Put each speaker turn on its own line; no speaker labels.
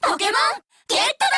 ポケモンゲットだ